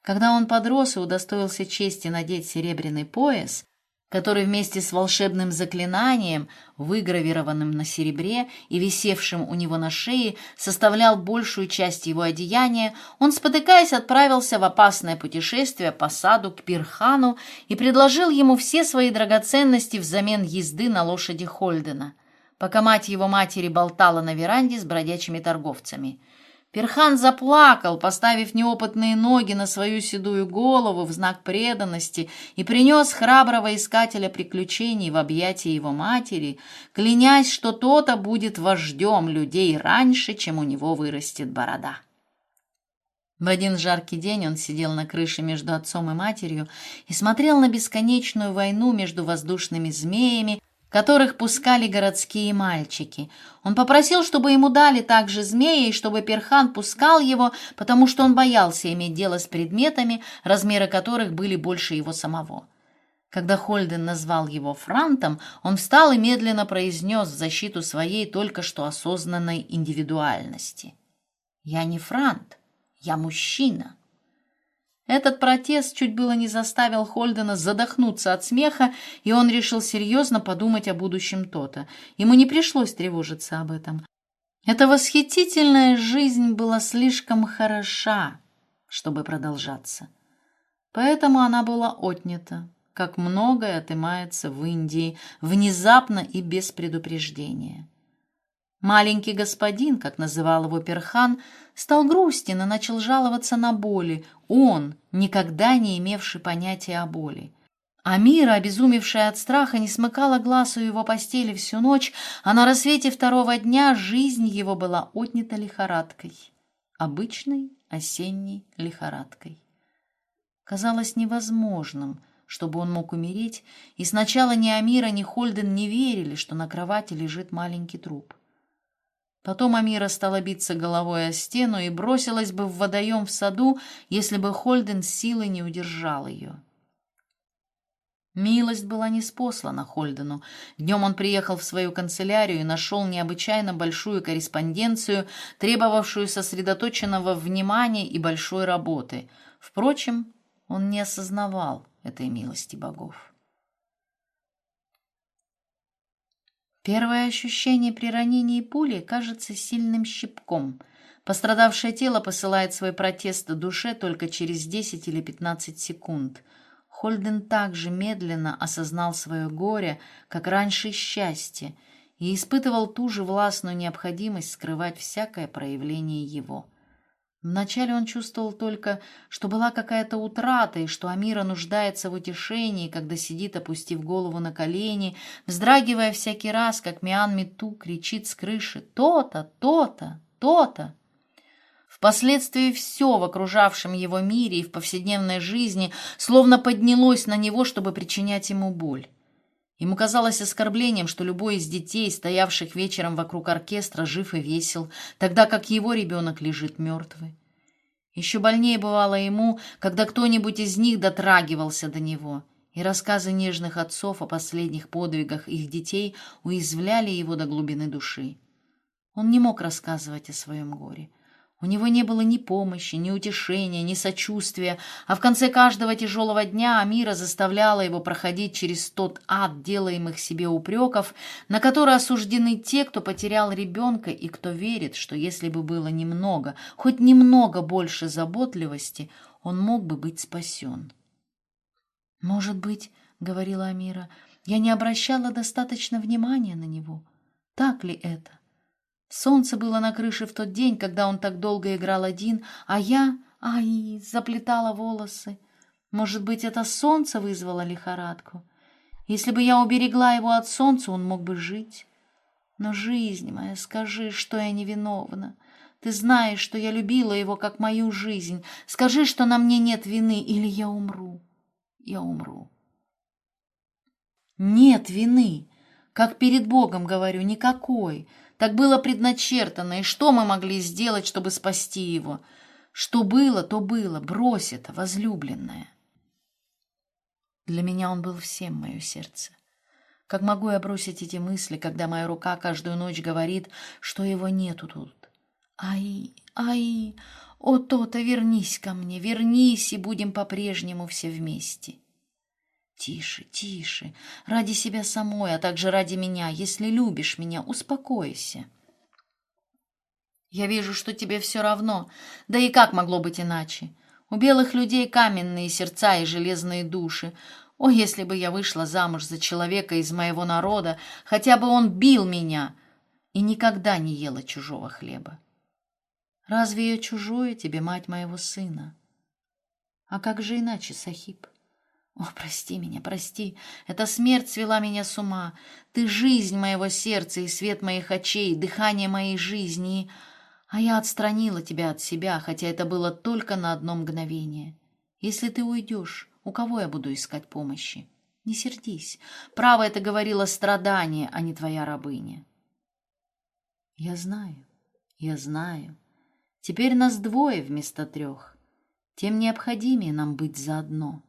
Когда он подрос и удостоился чести надеть серебряный пояс, который вместе с волшебным заклинанием, выгравированным на серебре и висевшим у него на шее, составлял большую часть его одеяния, он, спотыкаясь, отправился в опасное путешествие по саду к Пирхану и предложил ему все свои драгоценности взамен езды на лошади Хольдена, пока мать его матери болтала на веранде с бродячими торговцами – Перхан заплакал, поставив неопытные ноги на свою седую голову в знак преданности и принес храброго искателя приключений в объятия его матери, клянясь, что то-то будет вождем людей раньше, чем у него вырастет борода. В один жаркий день он сидел на крыше между отцом и матерью и смотрел на бесконечную войну между воздушными змеями, которых пускали городские мальчики. Он попросил, чтобы ему дали также змея, и чтобы Перхан пускал его, потому что он боялся иметь дело с предметами, размеры которых были больше его самого. Когда Хольден назвал его Франтом, он встал и медленно произнес в защиту своей только что осознанной индивидуальности. «Я не Франт, я мужчина». Этот протест чуть было не заставил Хольдена задохнуться от смеха, и он решил серьезно подумать о будущем Тота. Ему не пришлось тревожиться об этом. Эта восхитительная жизнь была слишком хороша, чтобы продолжаться. Поэтому она была отнята, как многое отымается в Индии, внезапно и без предупреждения. Маленький господин, как называл его Перхан, стал грустен и начал жаловаться на боли. Он, никогда не имевший понятия о боли. Амира, обезумевшая от страха, не смыкала глаз у его постели всю ночь, а на рассвете второго дня жизнь его была отнята лихорадкой. Обычной осенней лихорадкой. Казалось невозможным, чтобы он мог умереть, и сначала ни Амира, ни Хольден не верили, что на кровати лежит маленький труп. Потом Амира стала биться головой о стену и бросилась бы в водоем в саду, если бы Хольден силой не удержал ее. Милость была неспослана Хольдену. Днем он приехал в свою канцелярию и нашел необычайно большую корреспонденцию, требовавшую сосредоточенного внимания и большой работы. Впрочем, он не осознавал этой милости богов. Первое ощущение при ранении пули кажется сильным щипком. Пострадавшее тело посылает свой протест душе только через 10 или 15 секунд. Хольден также медленно осознал свое горе, как раньше счастье, и испытывал ту же властную необходимость скрывать всякое проявление его. Вначале он чувствовал только, что была какая-то утрата, и что Амира нуждается в утешении, когда сидит, опустив голову на колени, вздрагивая всякий раз, как Миан Миту кричит с крыши «То-то! То-то! То-то!». Впоследствии все в окружавшем его мире и в повседневной жизни словно поднялось на него, чтобы причинять ему боль. Ему казалось оскорблением, что любой из детей, стоявших вечером вокруг оркестра, жив и весел, тогда как его ребенок лежит мертвый. Еще больнее бывало ему, когда кто-нибудь из них дотрагивался до него, и рассказы нежных отцов о последних подвигах их детей уязвляли его до глубины души. Он не мог рассказывать о своем горе. У него не было ни помощи, ни утешения, ни сочувствия, а в конце каждого тяжелого дня Амира заставляла его проходить через тот ад делаемых себе упреков, на который осуждены те, кто потерял ребенка и кто верит, что если бы было немного, хоть немного больше заботливости, он мог бы быть спасен. «Может быть, — говорила Амира, — я не обращала достаточно внимания на него. Так ли это?» Солнце было на крыше в тот день, когда он так долго играл один, а я, ай, заплетала волосы. Может быть, это солнце вызвало лихорадку? Если бы я уберегла его от солнца, он мог бы жить. Но жизнь моя, скажи, что я невиновна. Ты знаешь, что я любила его как мою жизнь. Скажи, что на мне нет вины, или я умру. Я умру. Нет вины. Как перед Богом говорю, никакой. Так было предначертано, и что мы могли сделать, чтобы спасти его? Что было, то было, брось это, возлюбленное. Для меня он был всем мое сердце. Как могу я бросить эти мысли, когда моя рука каждую ночь говорит, что его нету тут? Ай, ай, о, то-то, вернись ко мне, вернись, и будем по-прежнему все вместе. Тише, тише, ради себя самой, а также ради меня. Если любишь меня, успокойся. Я вижу, что тебе все равно. Да и как могло быть иначе? У белых людей каменные сердца и железные души. О, если бы я вышла замуж за человека из моего народа, хотя бы он бил меня и никогда не ела чужого хлеба. Разве я чужое тебе, мать моего сына? А как же иначе, Сахиб? О, прости меня, прости. Эта смерть свела меня с ума. Ты жизнь моего сердца и свет моих очей, дыхание моей жизни. А я отстранила тебя от себя, хотя это было только на одно мгновение. Если ты уйдешь, у кого я буду искать помощи? Не сердись. Право это говорило страдание, а не твоя рабыня. Я знаю, я знаю. Теперь нас двое вместо трех. Тем необходимее нам быть заодно.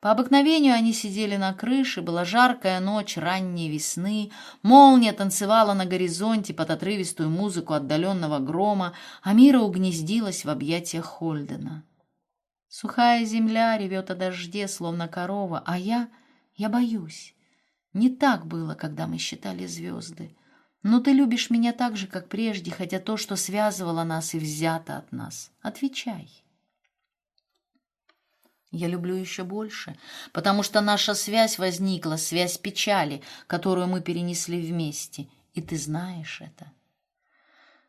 По обыкновению они сидели на крыше, была жаркая ночь ранней весны, молния танцевала на горизонте под отрывистую музыку отдаленного грома, а Мира угнездилась в объятиях Хольдена. Сухая земля ревет о дожде, словно корова, а я... я боюсь. Не так было, когда мы считали звезды. Но ты любишь меня так же, как прежде, хотя то, что связывало нас и взято от нас. Отвечай. Я люблю еще больше, потому что наша связь возникла, связь печали, которую мы перенесли вместе, и ты знаешь это.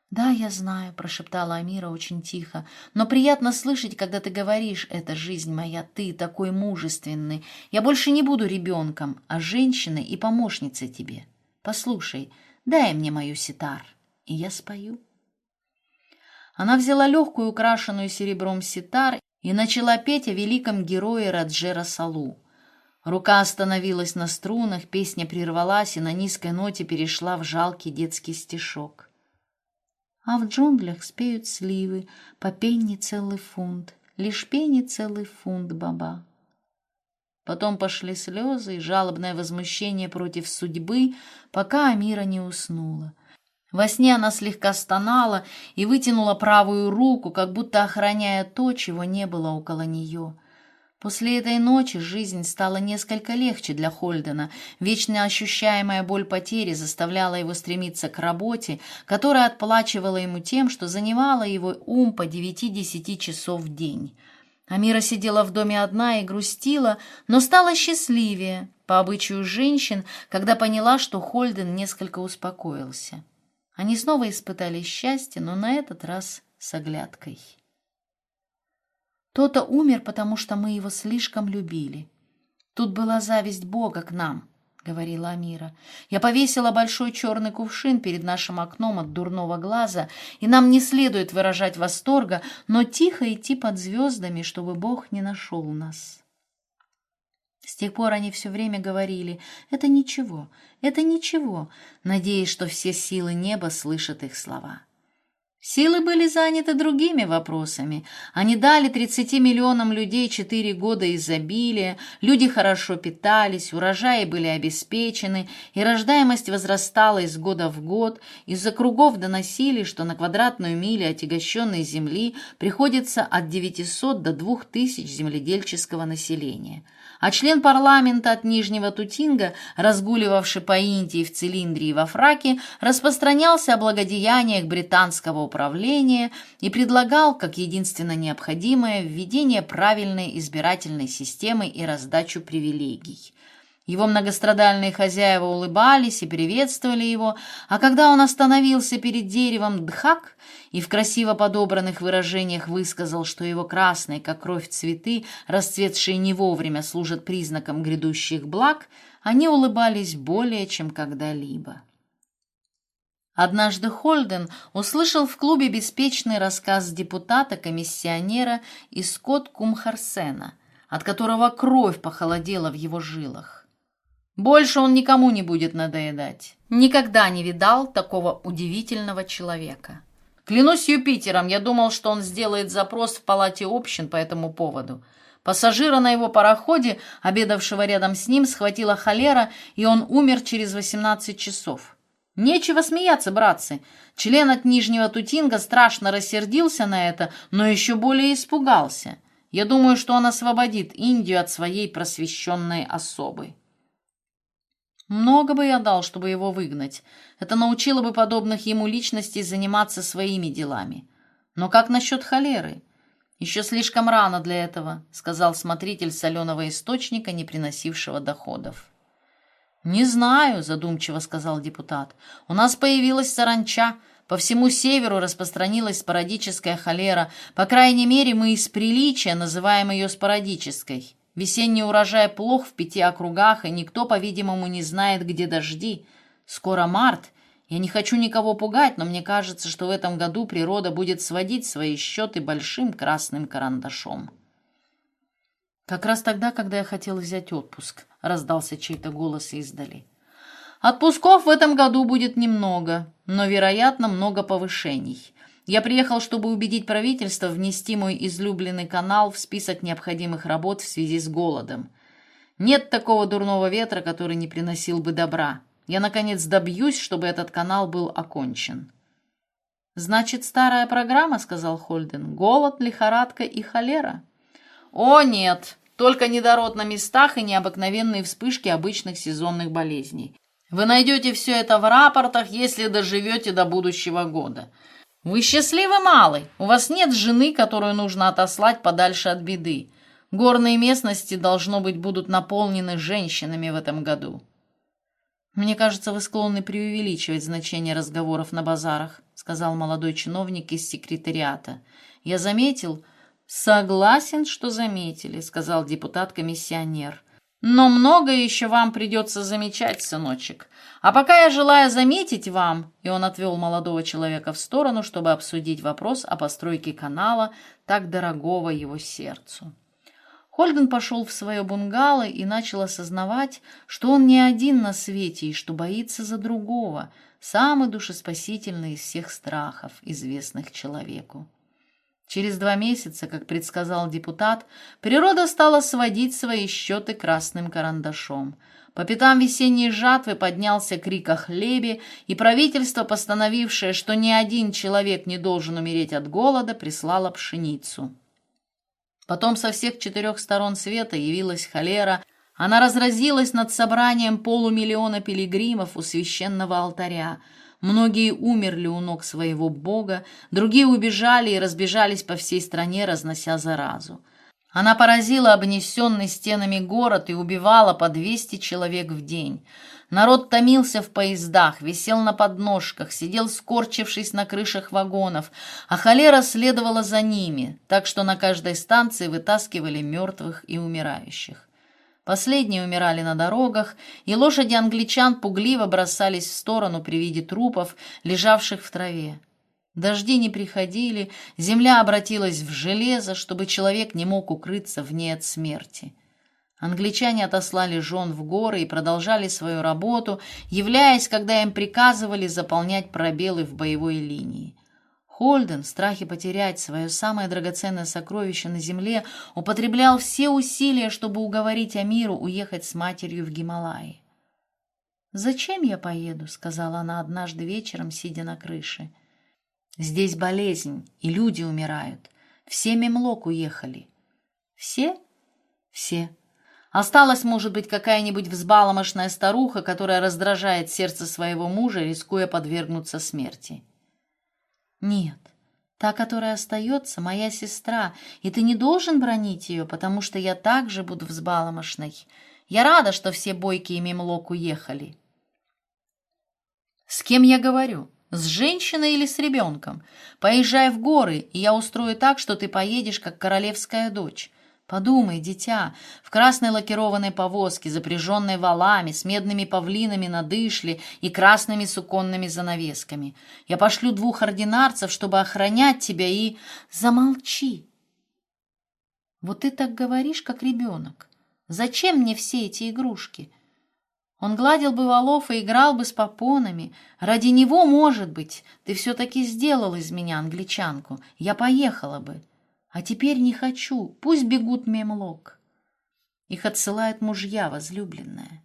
«Да, я знаю», — прошептала Амира очень тихо, «но приятно слышать, когда ты говоришь, это жизнь моя, ты такой мужественный. Я больше не буду ребенком, а женщиной и помощницей тебе. Послушай, дай мне мою ситар, и я спою». Она взяла легкую, украшенную серебром ситар и начала петь о великом герое Раджера Салу. Рука остановилась на струнах, песня прервалась и на низкой ноте перешла в жалкий детский стишок. А в джунглях спеют сливы, по пенни целый фунт, лишь пенни целый фунт, баба. Потом пошли слезы и жалобное возмущение против судьбы, пока Амира не уснула. Во сне она слегка стонала и вытянула правую руку, как будто охраняя то, чего не было около нее. После этой ночи жизнь стала несколько легче для Хольдена. Вечно ощущаемая боль потери заставляла его стремиться к работе, которая отплачивала ему тем, что занимала его ум по девяти-десяти часов в день. Амира сидела в доме одна и грустила, но стала счастливее, по обычаю женщин, когда поняла, что Хольден несколько успокоился. Они снова испытали счастье, но на этот раз с оглядкой. То-то умер, потому что мы его слишком любили. Тут была зависть Бога к нам, — говорила Амира. Я повесила большой черный кувшин перед нашим окном от дурного глаза, и нам не следует выражать восторга, но тихо идти под звездами, чтобы Бог не нашел нас. С тех пор они все время говорили «это ничего, это ничего», надеясь, что все силы неба слышат их слова. Силы были заняты другими вопросами. Они дали 30 миллионам людей 4 года изобилия, люди хорошо питались, урожаи были обеспечены, и рождаемость возрастала из года в год. Из-за кругов доносили, что на квадратную милю отягощенной земли приходится от 900 до 2000 земледельческого населения – а член парламента от Нижнего Тутинга, разгуливавший по Индии в цилиндре и во фраке, распространялся о благодеяниях британского управления и предлагал, как единственно необходимое, введение правильной избирательной системы и раздачу привилегий. Его многострадальные хозяева улыбались и приветствовали его, а когда он остановился перед деревом Дхак и в красиво подобранных выражениях высказал, что его красные, как кровь цветы, расцветшие не вовремя, служат признаком грядущих благ, они улыбались более, чем когда-либо. Однажды Хольден услышал в клубе беспечный рассказ депутата-комиссионера из Кумхарсена, от которого кровь похолодела в его жилах. Больше он никому не будет надоедать. Никогда не видал такого удивительного человека. Клянусь Юпитером, я думал, что он сделает запрос в палате общин по этому поводу. Пассажира на его пароходе, обедавшего рядом с ним, схватила холера, и он умер через 18 часов. Нечего смеяться, братцы. Член от Нижнего Тутинга страшно рассердился на это, но еще более испугался. Я думаю, что он освободит Индию от своей просвещенной особы. Много бы я дал, чтобы его выгнать. Это научило бы подобных ему личностей заниматься своими делами. Но как насчет холеры? Еще слишком рано для этого, сказал смотритель соленого источника, не приносившего доходов. «Не знаю», — задумчиво сказал депутат. «У нас появилась саранча. По всему северу распространилась спорадическая холера. По крайней мере, мы из приличия называем ее спорадической. Весенний урожай плох в пяти округах, и никто, по-видимому, не знает, где дожди. Скоро март. Я не хочу никого пугать, но мне кажется, что в этом году природа будет сводить свои счеты большим красным карандашом. Как раз тогда, когда я хотел взять отпуск, раздался чей-то голос издали. Отпусков в этом году будет немного, но, вероятно, много повышений. Я приехал, чтобы убедить правительство внести мой излюбленный канал в список необходимых работ в связи с голодом. Нет такого дурного ветра, который не приносил бы добра. Я, наконец, добьюсь, чтобы этот канал был окончен. «Значит, старая программа», — сказал Хольден, — «голод, лихорадка и холера». «О, нет, только недород на местах и необыкновенные вспышки обычных сезонных болезней. Вы найдете все это в рапортах, если доживете до будущего года. Вы счастливый малый, у вас нет жены, которую нужно отослать подальше от беды. Горные местности, должно быть, будут наполнены женщинами в этом году. «Мне кажется, вы склонны преувеличивать значение разговоров на базарах», сказал молодой чиновник из секретариата. «Я заметил, «Согласен, что заметили», — сказал депутат-комиссионер. «Но многое еще вам придется замечать, сыночек. А пока я желаю заметить вам...» И он отвел молодого человека в сторону, чтобы обсудить вопрос о постройке канала, так дорогого его сердцу. Хольден пошел в свое бунгало и начал осознавать, что он не один на свете и что боится за другого, самый душеспасительный из всех страхов, известных человеку. Через два месяца, как предсказал депутат, природа стала сводить свои счеты красным карандашом. По пятам весенней жатвы поднялся крик о хлебе, и правительство, постановившее, что ни один человек не должен умереть от голода, прислало пшеницу. Потом со всех четырех сторон света явилась холера. Она разразилась над собранием полумиллиона пилигримов у священного алтаря – Многие умерли у ног своего бога, другие убежали и разбежались по всей стране, разнося заразу. Она поразила обнесенный стенами город и убивала по 200 человек в день. Народ томился в поездах, висел на подножках, сидел скорчившись на крышах вагонов, а холера следовала за ними, так что на каждой станции вытаскивали мертвых и умирающих. Последние умирали на дорогах, и лошади англичан пугливо бросались в сторону при виде трупов, лежавших в траве. Дожди не приходили, земля обратилась в железо, чтобы человек не мог укрыться в ней от смерти. Англичане отослали жен в горы и продолжали свою работу, являясь, когда им приказывали заполнять пробелы в боевой линии. Хольден, в страхе потерять свое самое драгоценное сокровище на земле, употреблял все усилия, чтобы уговорить Амиру уехать с матерью в Гималаи. «Зачем я поеду?» — сказала она однажды вечером, сидя на крыше. «Здесь болезнь, и люди умирают. Все мемлок уехали». «Все?» «Все. Осталась, может быть, какая-нибудь взбаломошная старуха, которая раздражает сердце своего мужа, рискуя подвергнуться смерти». Нет, та, которая остается, моя сестра, и ты не должен бронить ее, потому что я также буду взбаломошной. Я рада, что все бойкие мимлок уехали. С кем я говорю? С женщиной или с ребенком? Поезжай в горы, и я устрою так, что ты поедешь, как королевская дочь. Подумай, дитя, в красной лакированной повозке, запряженной валами, с медными павлинами на дышле и красными суконными занавесками. Я пошлю двух ординарцев, чтобы охранять тебя, и... Замолчи! Вот ты так говоришь, как ребенок. Зачем мне все эти игрушки? Он гладил бы валов и играл бы с попонами. Ради него, может быть, ты все-таки сделал из меня англичанку. Я поехала бы. А теперь не хочу, пусть бегут мемлок. Их отсылают мужья, возлюбленная.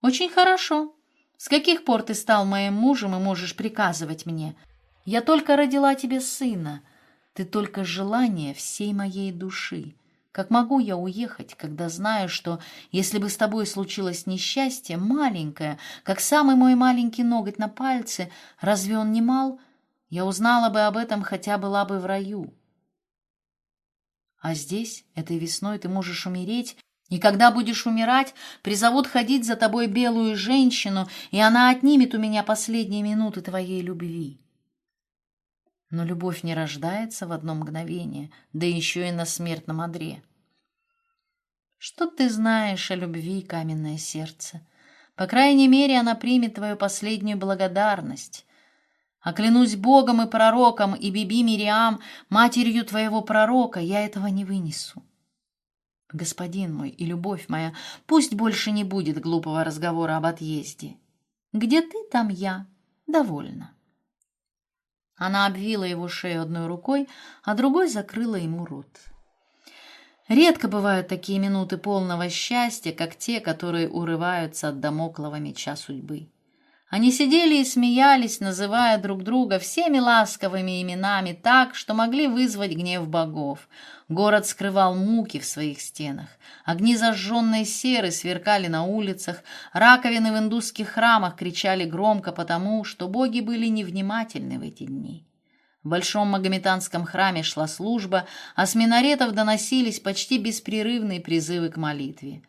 Очень хорошо. С каких пор ты стал моим мужем и можешь приказывать мне? Я только родила тебе сына. Ты только желание всей моей души. Как могу я уехать, когда знаю, что, если бы с тобой случилось несчастье, маленькое, как самый мой маленький ноготь на пальце, разве он не мал? Я узнала бы об этом, хотя была бы в раю. А здесь, этой весной, ты можешь умереть, и когда будешь умирать, призовут ходить за тобой белую женщину, и она отнимет у меня последние минуты твоей любви. Но любовь не рождается в одно мгновение, да еще и на смертном одре. Что ты знаешь о любви, каменное сердце? По крайней мере, она примет твою последнюю благодарность. А клянусь Богом и пророком, и Биби Мириам, матерью твоего пророка, я этого не вынесу. Господин мой и любовь моя, пусть больше не будет глупого разговора об отъезде. Где ты, там я. Довольно. Она обвила его шею одной рукой, а другой закрыла ему рот. Редко бывают такие минуты полного счастья, как те, которые урываются от домоклого меча судьбы. Они сидели и смеялись, называя друг друга всеми ласковыми именами так, что могли вызвать гнев богов. Город скрывал муки в своих стенах. Огни зажженной серы сверкали на улицах, раковины в индусских храмах кричали громко потому, что боги были невнимательны в эти дни. В большом магометанском храме шла служба, а с минаретов доносились почти беспрерывные призывы к молитве.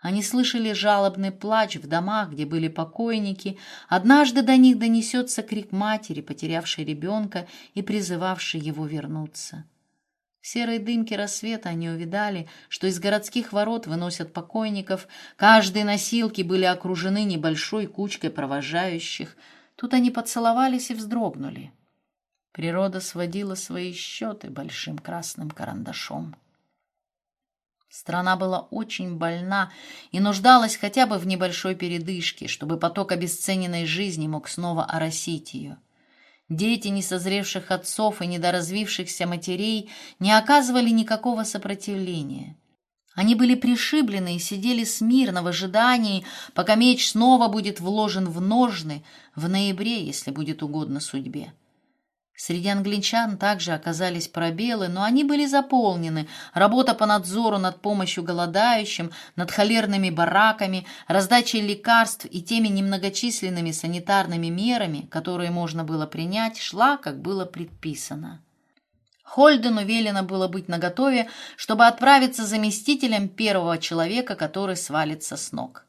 Они слышали жалобный плач в домах, где были покойники. Однажды до них донесется крик матери, потерявшей ребенка и призывавшей его вернуться. В серой дымке рассвета они увидали, что из городских ворот выносят покойников. Каждые носилки были окружены небольшой кучкой провожающих. Тут они поцеловались и вздрогнули. Природа сводила свои счеты большим красным карандашом. Страна была очень больна и нуждалась хотя бы в небольшой передышке, чтобы поток обесцененной жизни мог снова оросить ее. Дети несозревших отцов и недоразвившихся матерей не оказывали никакого сопротивления. Они были пришиблены и сидели смирно в ожидании, пока меч снова будет вложен в ножны в ноябре, если будет угодно судьбе. Среди англичан также оказались пробелы, но они были заполнены. Работа по надзору над помощью голодающим, над холерными бараками, раздачей лекарств и теми немногочисленными санитарными мерами, которые можно было принять, шла, как было предписано. Хольдену велено было быть наготове, чтобы отправиться заместителем первого человека, который свалится с ног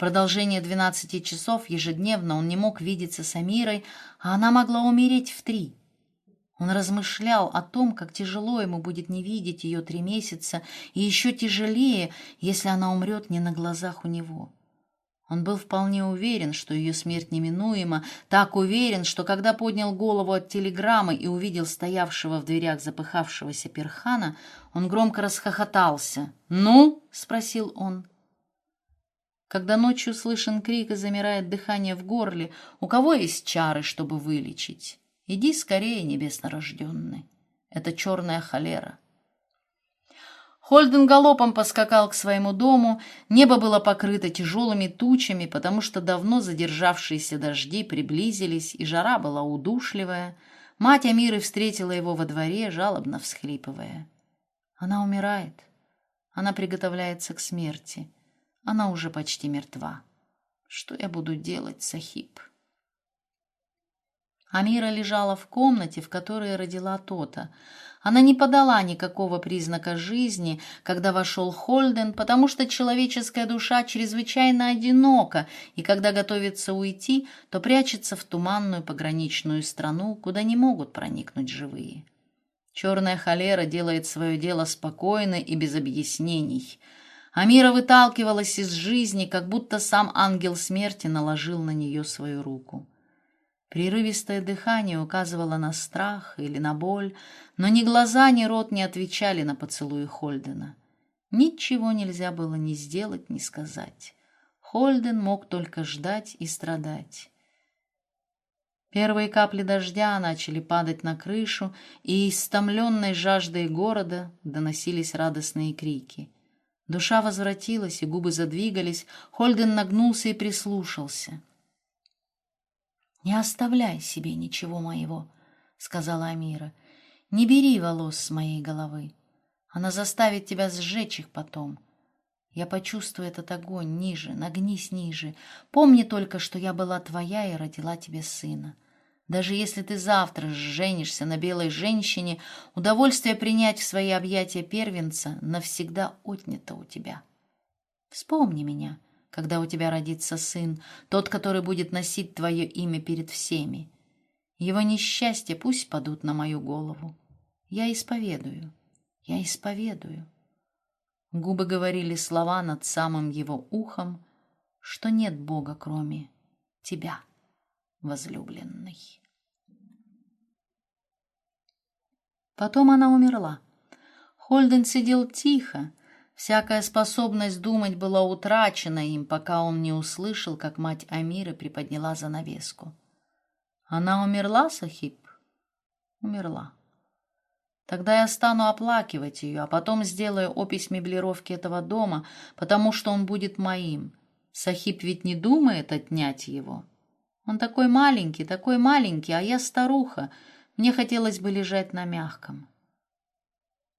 продолжение двенадцати часов ежедневно он не мог видеться с Амирой, а она могла умереть в три. Он размышлял о том, как тяжело ему будет не видеть ее три месяца, и еще тяжелее, если она умрет не на глазах у него. Он был вполне уверен, что ее смерть неминуема, так уверен, что когда поднял голову от телеграммы и увидел стоявшего в дверях запыхавшегося перхана, он громко расхохотался. «Ну?» — спросил он. Когда ночью слышен крик и замирает дыхание в горле, у кого есть чары, чтобы вылечить? Иди скорее, небеснорожденный. Это черная холера. Хольден галопом поскакал к своему дому. Небо было покрыто тяжелыми тучами, потому что давно задержавшиеся дожди приблизились, и жара была удушливая. Мать Амиры встретила его во дворе, жалобно всхлипывая. Она умирает. Она приготовляется к смерти. Она уже почти мертва. Что я буду делать, Сахиб? Амира лежала в комнате, в которой родила Тота. Она не подала никакого признака жизни, когда вошел Холден, потому что человеческая душа чрезвычайно одинока, и когда готовится уйти, то прячется в туманную пограничную страну, куда не могут проникнуть живые. Черная холера делает свое дело спокойно и без объяснений — Амира выталкивалась из жизни, как будто сам ангел смерти наложил на нее свою руку. Прерывистое дыхание указывало на страх или на боль, но ни глаза, ни рот не отвечали на поцелуи Хольдена. Ничего нельзя было ни сделать, ни сказать. Хольден мог только ждать и страдать. Первые капли дождя начали падать на крышу, и из стомленной жаждой города доносились радостные крики — Душа возвратилась, и губы задвигались. Хольден нагнулся и прислушался. «Не оставляй себе ничего моего», — сказала Амира. «Не бери волос с моей головы. Она заставит тебя сжечь их потом. Я почувствую этот огонь ниже, нагнись ниже. Помни только, что я была твоя и родила тебе сына. Даже если ты завтра женишься на белой женщине, удовольствие принять в свои объятия первенца навсегда отнято у тебя. Вспомни меня, когда у тебя родится сын, тот, который будет носить твое имя перед всеми. Его несчастья пусть падут на мою голову. Я исповедую, я исповедую. Губы говорили слова над самым его ухом, что нет Бога, кроме тебя, возлюбленный. Потом она умерла. Хольден сидел тихо. Всякая способность думать была утрачена им, пока он не услышал, как мать Амиры приподняла занавеску. Она умерла, Сахиб? Умерла. Тогда я стану оплакивать ее, а потом сделаю опись меблировки этого дома, потому что он будет моим. Сахиб ведь не думает отнять его. Он такой маленький, такой маленький, а я старуха. Мне хотелось бы лежать на мягком.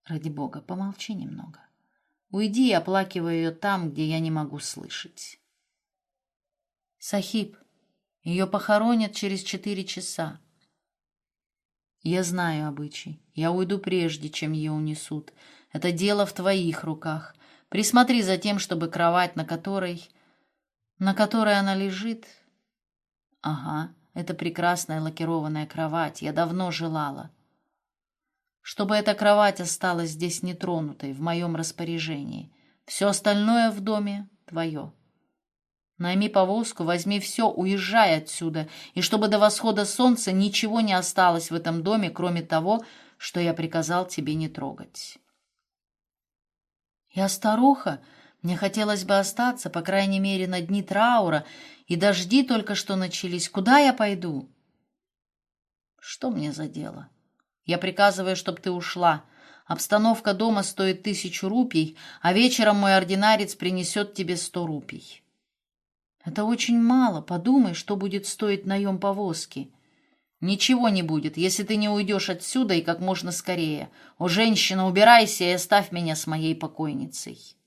Ради бога, помолчи немного. Уйди и оплакивай ее там, где я не могу слышать. Сахиб, ее похоронят через четыре часа. Я знаю обычай. Я уйду прежде, чем ее унесут. Это дело в твоих руках. Присмотри за тем, чтобы кровать, на которой... на которой она лежит... Ага, это прекрасная лакированная кровать. Я давно желала. Чтобы эта кровать осталась здесь нетронутой, в моем распоряжении. Все остальное в доме твое. Найми повозку, возьми все, уезжай отсюда, и чтобы до восхода солнца ничего не осталось в этом доме, кроме того, что я приказал тебе не трогать. Я старуха, мне хотелось бы остаться, по крайней мере, на дни траура, и дожди только что начались. Куда я пойду? Что мне за дело? Я приказываю, чтобы ты ушла. Обстановка дома стоит тысячу рупий, а вечером мой ординарец принесет тебе сто рупий. Это очень мало. Подумай, что будет стоить наем повозки. Ничего не будет, если ты не уйдешь отсюда и как можно скорее. О, женщина, убирайся и оставь меня с моей покойницей.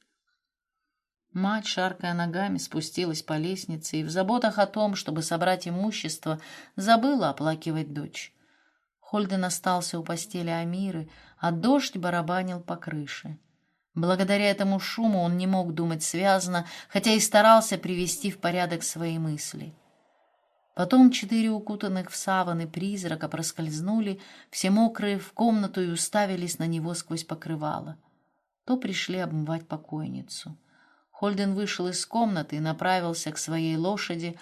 Мать, шаркая ногами, спустилась по лестнице и в заботах о том, чтобы собрать имущество, забыла оплакивать дочь. Хольден остался у постели Амиры, а дождь барабанил по крыше. Благодаря этому шуму он не мог думать связно, хотя и старался привести в порядок свои мысли. Потом четыре укутанных в саваны призрака проскользнули, все мокрые в комнату и уставились на него сквозь покрывало. То пришли обмывать покойницу. Хольден вышел из комнаты и направился к своей лошади.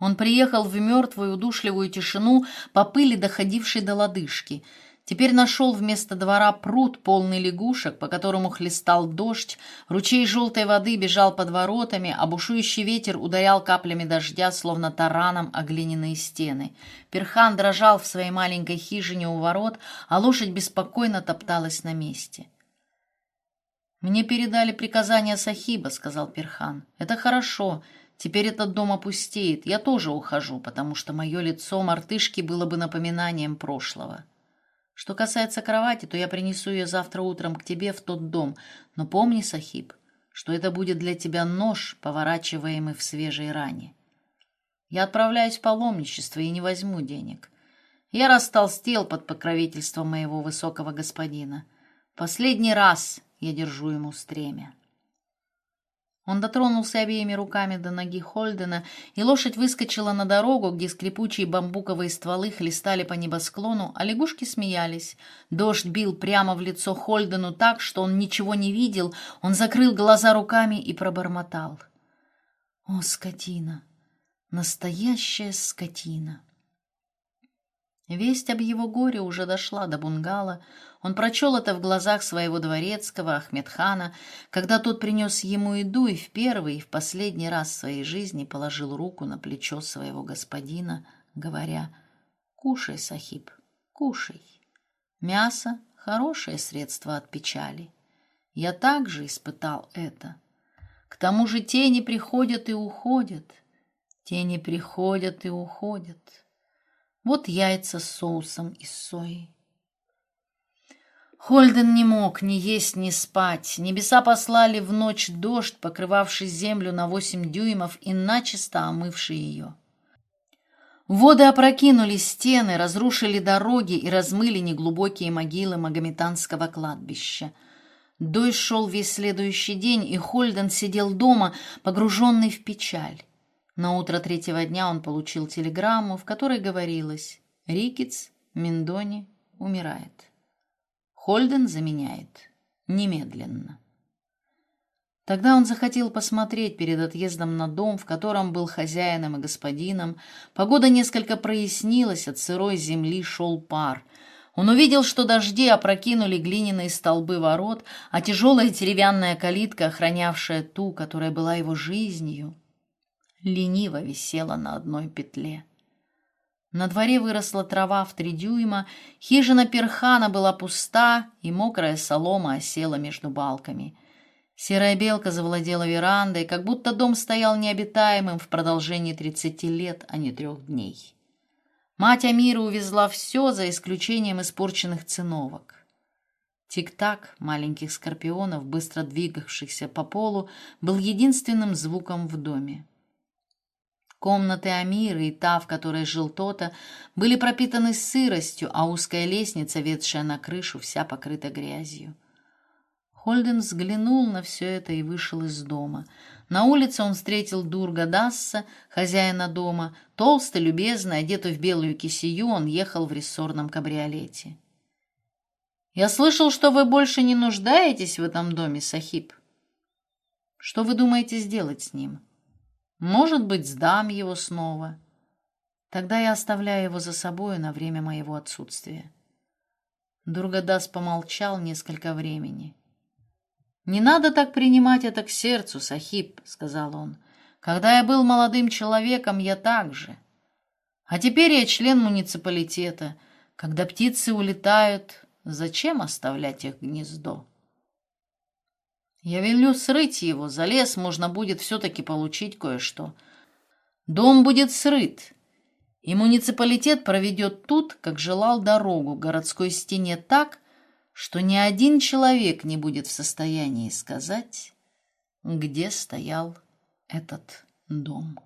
Он приехал в мертвую удушливую тишину по пыли, доходившей до лодыжки — Теперь нашел вместо двора пруд, полный лягушек, по которому хлестал дождь, ручей желтой воды бежал под воротами, а бушующий ветер ударял каплями дождя, словно тараном о глиняные стены. Перхан дрожал в своей маленькой хижине у ворот, а лошадь беспокойно топталась на месте. «Мне передали приказание Сахиба», — сказал Перхан. «Это хорошо. Теперь этот дом опустеет. Я тоже ухожу, потому что мое лицо мартышки было бы напоминанием прошлого». Что касается кровати, то я принесу ее завтра утром к тебе в тот дом. Но помни, Сахиб, что это будет для тебя нож, поворачиваемый в свежей ране. Я отправляюсь в паломничество и не возьму денег. Я растолстел под покровительством моего высокого господина. Последний раз я держу ему стремя. Он дотронулся обеими руками до ноги Хольдена, и лошадь выскочила на дорогу, где скрипучие бамбуковые стволы хлестали по небосклону, а лягушки смеялись. Дождь бил прямо в лицо Хольдену так, что он ничего не видел, он закрыл глаза руками и пробормотал. «О, скотина! Настоящая скотина!» Весть об его горе уже дошла до Бунгала. Он прочел это в глазах своего дворецкого Ахмедхана, когда тот принес ему еду и в первый и в последний раз в своей жизни положил руку на плечо своего господина, говоря «Кушай, Сахиб, кушай. Мясо — хорошее средство от печали. Я также испытал это. К тому же тени приходят и уходят. Тени приходят и уходят». Вот яйца с соусом из сои. Хольден не мог ни есть, ни спать. Небеса послали в ночь дождь, покрывавший землю на восемь дюймов и начисто омывший ее. Воды опрокинули стены, разрушили дороги и размыли неглубокие могилы Магометанского кладбища. Дождь шел весь следующий день, и Хольден сидел дома, погруженный в печаль. На утро третьего дня он получил телеграмму, в которой говорилось «Рикетс Миндони умирает. Хольден заменяет. Немедленно». Тогда он захотел посмотреть перед отъездом на дом, в котором был хозяином и господином. Погода несколько прояснилась, от сырой земли шел пар. Он увидел, что дожди опрокинули глиняные столбы ворот, а тяжелая деревянная калитка, охранявшая ту, которая была его жизнью, лениво висела на одной петле. На дворе выросла трава в три дюйма, хижина перхана была пуста, и мокрая солома осела между балками. Серая белка завладела верандой, как будто дом стоял необитаемым в продолжении тридцати лет, а не трех дней. Мать Амира увезла все, за исключением испорченных циновок. Тик-так маленьких скорпионов, быстро двигавшихся по полу, был единственным звуком в доме. Комнаты Амира и та, в которой жил Тота, были пропитаны сыростью, а узкая лестница, ведшая на крышу, вся покрыта грязью. Хольден взглянул на все это и вышел из дома. На улице он встретил Дурга Дасса, хозяина дома. Толстый, любезный, одетый в белую кисию, он ехал в рессорном кабриолете. «Я слышал, что вы больше не нуждаетесь в этом доме, Сахиб. Что вы думаете сделать с ним? Может быть, сдам его снова. Тогда я оставляю его за собой на время моего отсутствия». Дургадас помолчал несколько времени. «Не надо так принимать это к сердцу, Сахиб», — сказал он. «Когда я был молодым человеком, я так же. А теперь я член муниципалитета. Когда птицы улетают, зачем оставлять их гнездо?» «Я велю срыть его, за лес можно будет все-таки получить кое-что. Дом будет срыт, и муниципалитет проведет тут, как желал, дорогу городской стене так, что ни один человек не будет в состоянии сказать, где стоял этот дом.